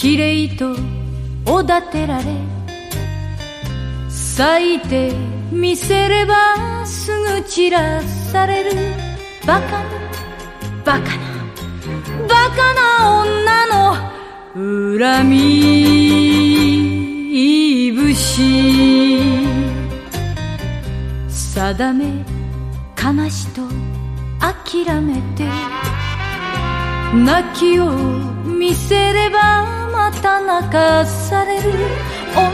きれいとおだてられ咲いてみせればすぐ散らされるバカなバカなバカな女の恨みいぶし。定め悲しと諦めて泣きをまた泣かされる。女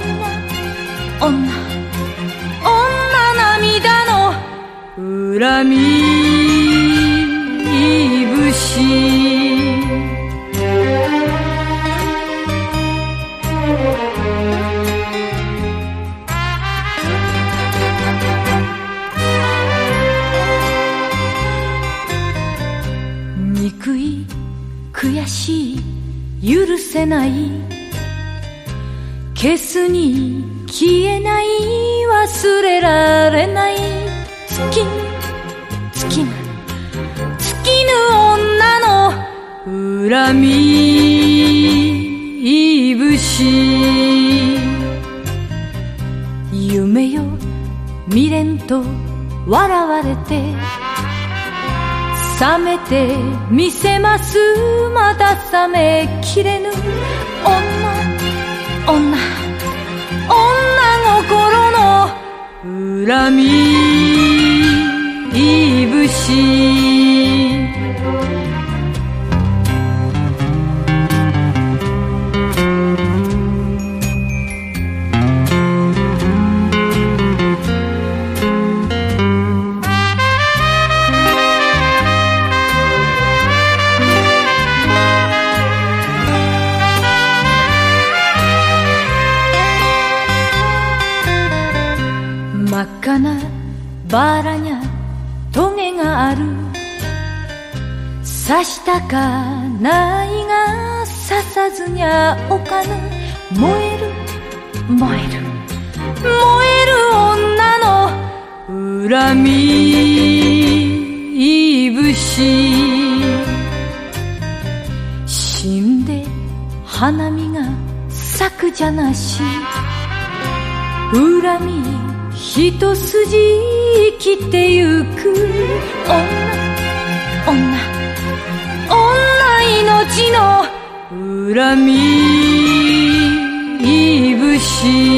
女女涙の恨みいぶし。憎い悔しい許せない。消すに消えない。忘れられない。月月ぬ月ぬ女の恨み。いぶし。夢よ未練と笑われて。冷めてみせます。まだ冷めきれぬ。女女女心の恨み。いぶし真っ赤なバラにゃトゲがある。刺したかないが刺さずにゃおかぬ燃える燃える。燃える女の恨みいぶし。死んで花見が咲くじゃなし。恨み一筋生きてゆく。女女。女命の恨みいぶし。